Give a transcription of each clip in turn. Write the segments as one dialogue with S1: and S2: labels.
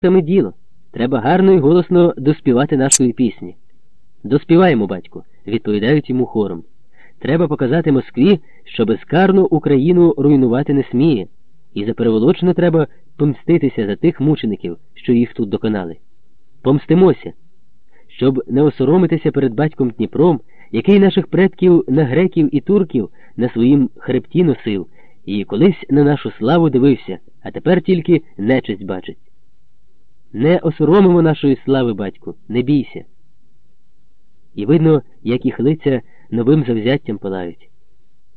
S1: Саме діло. Треба гарно і голосно доспівати нашої пісні. Доспіваємо, батьку, відповідають йому хором. Треба показати Москві, що безкарно Україну руйнувати не сміє, і запереволочно треба помститися за тих мучеників, що їх тут доконали. Помстимося, щоб не осоромитися перед батьком Дніпром, який наших предків на греків і турків на своїм хребті носив, і колись на нашу славу дивився, а тепер тільки нечисть бачить. Не осоромимо нашої слави, батьку, не бійся. І видно, як їх лиця новим завзяттям палають.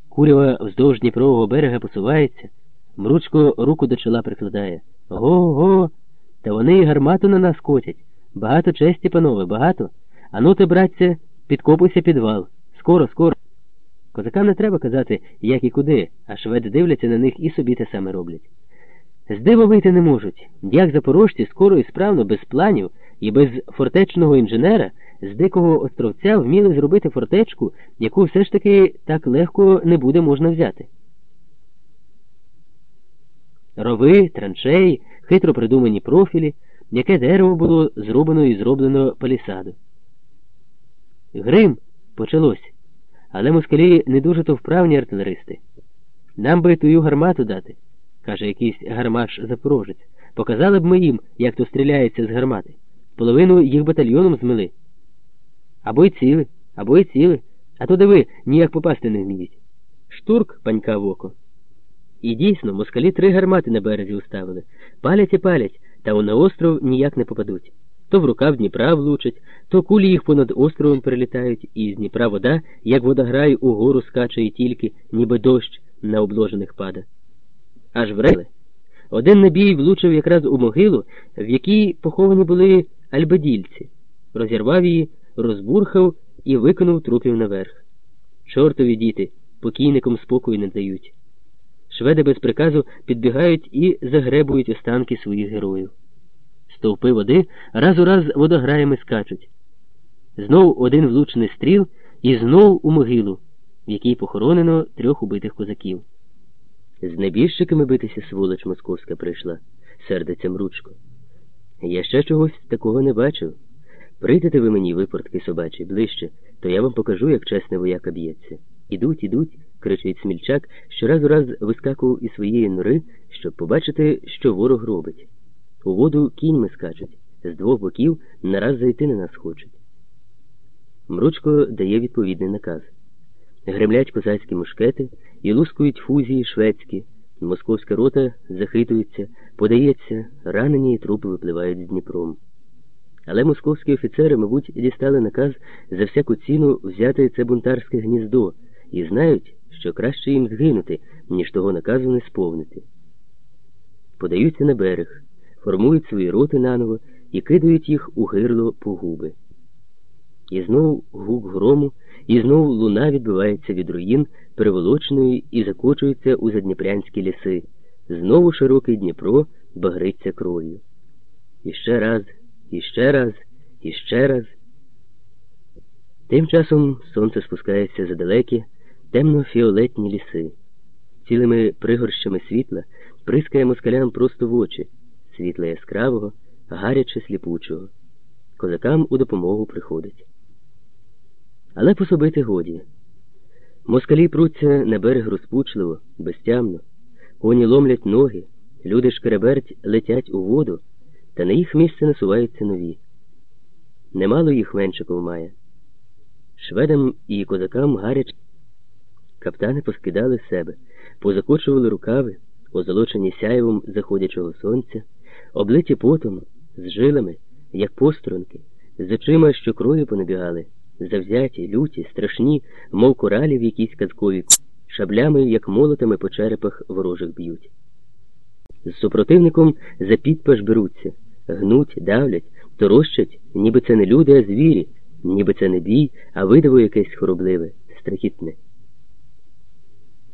S1: Курява вздовж Дніпрового берега посувається, мручко руку до чола прикладає. Го-го, та вони і гармату на нас котять. Багато честі, панове, багато. Ану ти, братця, підкопуйся підвал. Скоро, скоро. Козакам не треба казати, як і куди, а шведи дивляться на них і собі те саме роблять. З вийти не можуть. Як запорожці скоро і справно, без планів і без фортечного інженера з дикого островця вміли зробити фортечку, яку все ж таки так легко не буде можна взяти. Рови, траншеї, хитро придумані профілі, яке дерево було зроблено і зроблено палісаду. Грим почалось, але москалі не дуже то вправні артилеристи. Нам би тую гармату дати каже якийсь гармаш запорожець. Показали б ми їм, як то стріляється з гармати. Половину їх батальйоном змили. Або й ціли, або й ціли, а то диви ніяк попасти не вміють. Штурк панька в око. І дійсно, москалі три гармати на березі уставили. Палять і палять, та на остров ніяк не попадуть. То в рукав Дніпра влучать, то кулі їх понад островом перелітають, і з Дніпра вода, як водограй, угору скаче і тільки, ніби дощ на обложених пада аж врели. Один набій влучив якраз у могилу, в якій поховані були альбадільці, розірвав її, розбурхав і викинув трупів наверх. Чортові діти покійникам спокою не дають. Шведи без приказу підбігають і загребують останки своїх героїв. Стовпи води раз у раз водограями скачуть. Знов один влучений стріл і знов у могилу, в якій похоронено трьох убитих козаків. З небіжчиками битися сволоч московська прийшла, сердиться мручко. Я ще чогось такого не бачив. Прийдете ви мені, випортки собачі, ближче, то я вам покажу, як чесний вояка б'ється. Ідуть, ідуть, кричить смільчак, що раз у раз вискакував із своєї нори, щоб побачити, що ворог робить. У воду кіньми скачуть, з двох боків нараз зайти на нас хочуть. Мручко дає відповідний наказ. Гремлять козацькі мушкети і лускують фузії шведські. Московська рота захитується, подається, ранені і трупи випливають з Дніпром. Але московські офіцери, мабуть, дістали наказ за всяку ціну взяти це бунтарське гніздо і знають, що краще їм згинути, ніж того наказу не сповнити. Подаються на берег, формують свої роти наново і кидають їх у гирло по губи. І знову гук грому, і знову луна відбивається від руїн переволоченої і закочується у задніпрянські ліси. Знову широкий Дніпро багриться кров'ю. І ще раз, і ще раз, і ще раз. Тим часом сонце спускається за далекі, темно-фіолетні ліси. Цілими пригорщами світла прискає москалям просто в очі, світла яскравого, гаряче сліпучого. Козакам у допомогу приходить. Але пособити годі. Москалі пруться на берег розпучливо, безтямно, коні ломлять ноги, люди шкереберть летять у воду, та на їх місце насуваються нові. Немало їх меншиков має. Шведам і козакам гаряч каптани поскидали себе, позакочували рукави, озолочені сяєвом заходячого сонця, облиті потом, з жилами, як постронки, з очима, що кров'ю понабігали завзяті, люті, страшні, мов коралі в якійсь казкові, шаблями, як молотами по черепах ворожих б'ють. З супротивником за підпаш беруться, гнуть, давлять, торощать, ніби це не люди, а звірі, ніби це не бій, а видиво якесь хоробливе, страхітне.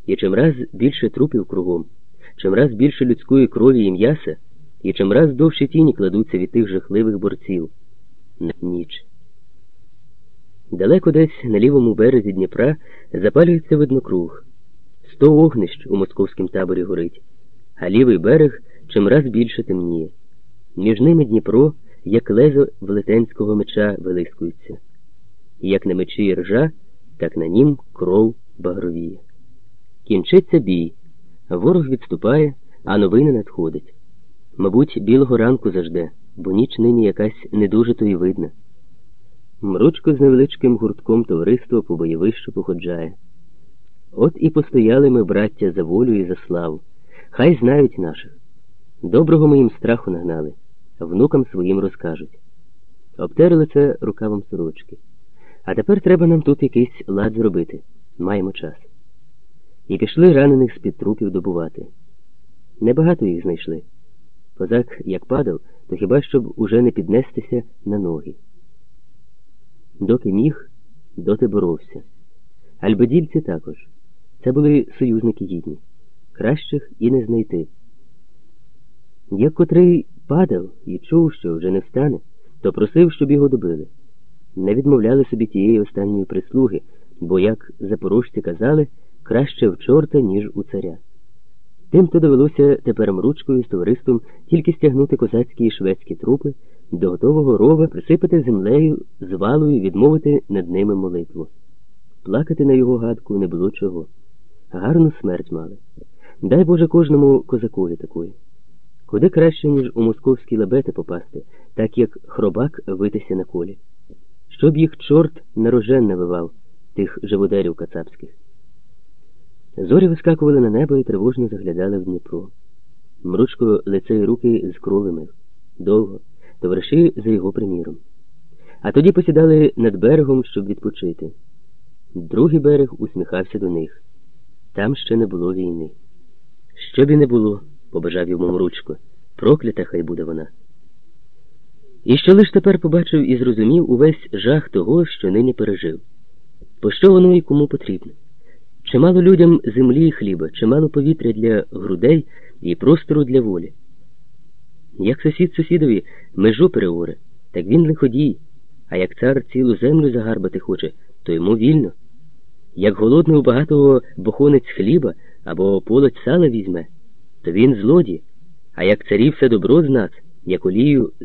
S1: І чим раз більше трупів кругом, чим раз більше людської крові і м'яса, і чим раз довші тіні кладуться від тих жахливих борців на ніч. Далеко десь на лівому березі Дніпра запалюється виднокруг. Сто огнищ у московському таборі горить, а лівий берег чимраз більше темніє. Між ними Дніпро, як лезо велетенського меча вилискується. Як на мечі ржа, так на нім кров багровіє. Кінчиться бій, ворог відступає, а новини надходить. Мабуть, білого ранку зажде, бо ніч нині якась не дуже то й видна. Мручко з невеличким гуртком товариства по бойовищу походжає. От і постояли ми, браття, за волю і за славу. Хай знають наших. Доброго ми їм страху нагнали, внукам своїм розкажуть. Обтерли це рукавом сорочки. А тепер треба нам тут якийсь лад зробити. Маємо час. І пішли ранених з-під трупів добувати. Небагато їх знайшли. Козак, як падав, то хіба щоб уже не піднестися на ноги. Доки міг, доти боровся. Альбедільці також. Це були союзники гідні. Кращих і не знайти. Як котрий падав і чув, що вже не встане, то просив, щоб його добили. Не відмовляли собі тієї останньої прислуги, бо, як запорожці казали, краще в чорта, ніж у царя. Тим, то довелося тепер мручкою з товариством тільки стягнути козацькі і шведські трупи, до готового рова присипати землею, звалою відмовити над ними молитву. Плакати на його гадку не було чого. Гарну смерть мали. Дай Боже кожному козакові такої. Куди краще, ніж у московські лабети попасти, так як хробак витися на колі. Щоб їх чорт на рожен навивав, тих живодерів кацапських. Зорі вискакували на небо і тривожно заглядали в Дніпро. Мручко лице й руки з кровими. Довго, товариші за його приміром. А тоді посідали над берегом, щоб відпочити. Другий берег усміхався до них. Там ще не було війни. Що б і не було, побажав йому Мручко. Проклята хай буде вона. І що лиш тепер побачив і зрозумів увесь жах того, що нині пережив. Пощо воно і кому потрібно? Чимало людям землі і хліба, чимало повітря для грудей і простору для волі. Як сусід сусідові межу переоре, так він лиходій, а як цар цілу землю загарбати хоче, то йому вільно. Як голодний у багатого бохонець хліба або полоць сала візьме, то він злодій, а як царів все добро з нас, як олію